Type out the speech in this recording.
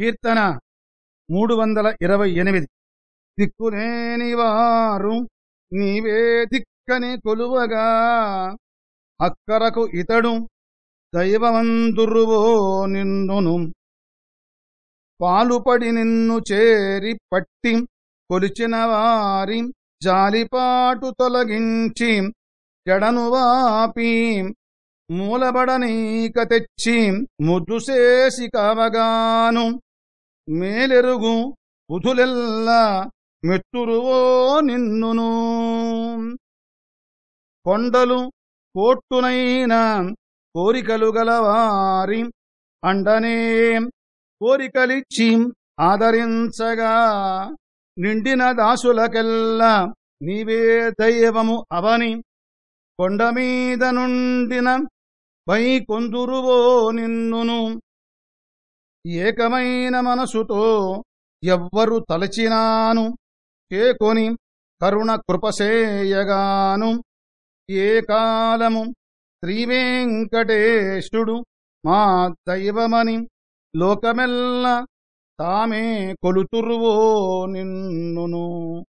కీర్తన మూడు వందల ఇరవై ఎనిమిది. దిక్కులేని వారు నీవే దిక్కని కొలువగా అక్కరకు ఇతడు దైవమందురువో నిన్నును. పాలుపడి నిన్ను చేరి పట్టి కొలిచిన వారి జాలిపాటు తొలగించి జడను వాపి మూలబడనీక తెచ్చి ముద్దుసేసి కవగాను. మేలెరుగు బుధులెల్లా మెట్టురువో నిన్నును. కొండలు కోట్టునైన కోరికలు గలవారి అండనే కోరికలిచ్చి ఆదరించగా నిండిన దాసులకెల్లా నీవే దైవము అవని కొండ మీద నుండిన పై కొందురువో నిన్నును. ఏకమైన మనసుతో ఎవ్వరు తలచినాను. చేకొని కరుణ కృపసేయగాను. ఏ కాలము శ్రీవేంకటేశుడు మా దైవమని లోకమెల్ల తామే కొలుతురువో నిన్నును.